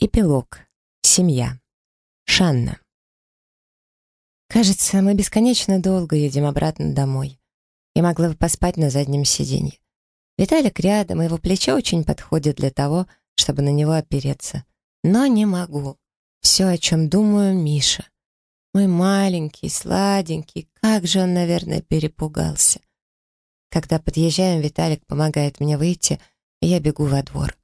Эпилог. Семья. Шанна. Кажется, мы бесконечно долго едем обратно домой. Я могла бы поспать на заднем сиденье. Виталик рядом, его плечо очень подходит для того, чтобы на него опереться. Но не могу. Все, о чем думаю, Миша. Мой маленький, сладенький, как же он, наверное, перепугался. Когда подъезжаем, Виталик помогает мне выйти, и я бегу во двор.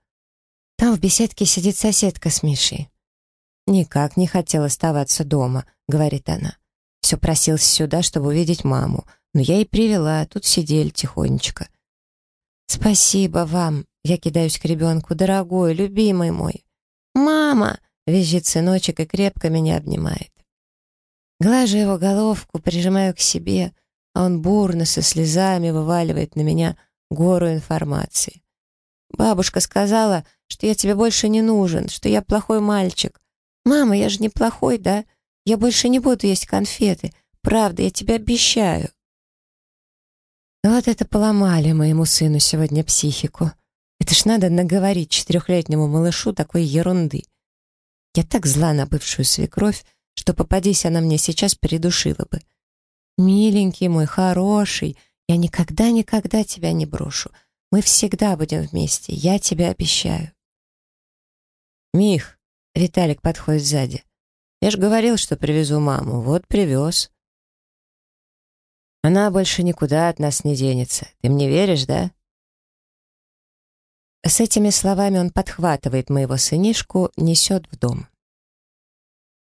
В беседке сидит соседка с Мишей. «Никак не хотел оставаться дома», — говорит она. «Все просился сюда, чтобы увидеть маму, но я и привела, тут сидели тихонечко». «Спасибо вам», — я кидаюсь к ребенку, дорогой, любимый мой. «Мама!» — визжит сыночек и крепко меня обнимает. Глажу его головку, прижимаю к себе, а он бурно со слезами вываливает на меня гору информации. Бабушка сказала, что я тебе больше не нужен, что я плохой мальчик. Мама, я же не плохой, да? Я больше не буду есть конфеты. Правда, я тебе обещаю. Вот это поломали моему сыну сегодня психику. Это ж надо наговорить четырехлетнему малышу такой ерунды. Я так зла на бывшую свекровь, что попадись она мне сейчас, придушила бы. Миленький мой, хороший, я никогда-никогда тебя не брошу. Мы всегда будем вместе, я тебе обещаю. Мих, Виталик подходит сзади. Я же говорил, что привезу маму. Вот привез. Она больше никуда от нас не денется. Ты мне веришь, да? С этими словами он подхватывает моего сынишку, несет в дом.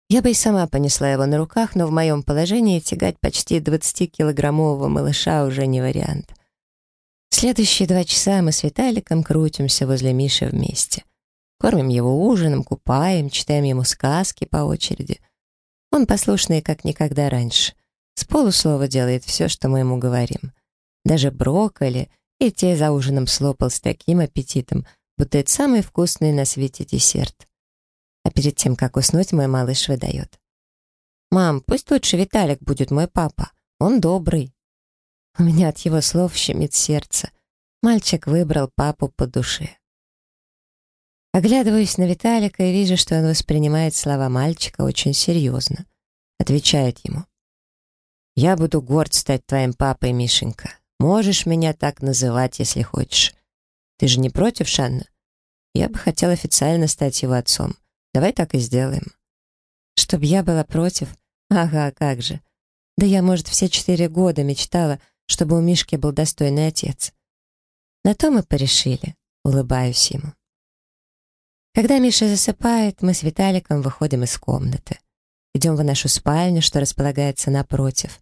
Я бы и сама понесла его на руках, но в моем положении тягать почти 20-килограммового малыша уже не вариант. Следующие два часа мы с Виталиком крутимся возле Миши вместе. Кормим его ужином, купаем, читаем ему сказки по очереди. Он послушный, как никогда раньше. С полуслова делает все, что мы ему говорим. Даже брокколи и те за ужином слопал с таким аппетитом, будто это самый вкусный на свете десерт. А перед тем, как уснуть, мой малыш выдает. «Мам, пусть лучше Виталик будет мой папа. Он добрый». У меня от его слов щемит сердце. Мальчик выбрал папу по душе. Оглядываюсь на Виталика и вижу, что он воспринимает слова мальчика очень серьезно. Отвечает ему. «Я буду горд стать твоим папой, Мишенька. Можешь меня так называть, если хочешь. Ты же не против, Шанна? Я бы хотел официально стать его отцом. Давай так и сделаем». «Чтоб я была против? Ага, как же. Да я, может, все четыре года мечтала, чтобы у Мишки был достойный отец. На то мы порешили, улыбаюсь ему. Когда Миша засыпает, мы с Виталиком выходим из комнаты. Идем в нашу спальню, что располагается напротив.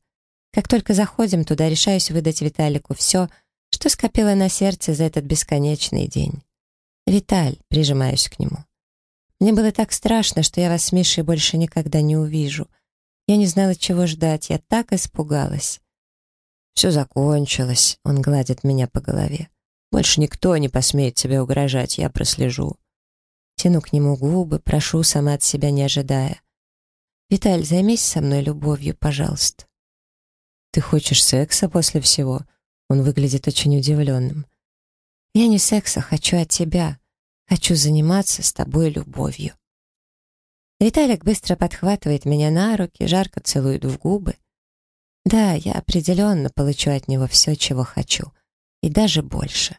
Как только заходим туда, решаюсь выдать Виталику все, что скопило на сердце за этот бесконечный день. «Виталь», — прижимаюсь к нему. «Мне было так страшно, что я вас с Мишей больше никогда не увижу. Я не знала, чего ждать, я так испугалась. «Все закончилось», — он гладит меня по голове. «Больше никто не посмеет тебе угрожать, я прослежу». Тяну к нему губы, прошу, сама от себя не ожидая. «Виталь, займись со мной любовью, пожалуйста». «Ты хочешь секса после всего?» Он выглядит очень удивленным. «Я не секса хочу от тебя. Хочу заниматься с тобой любовью». Виталик быстро подхватывает меня на руки, жарко целует в губы. Да, я определенно получу от него все, чего хочу. И даже больше.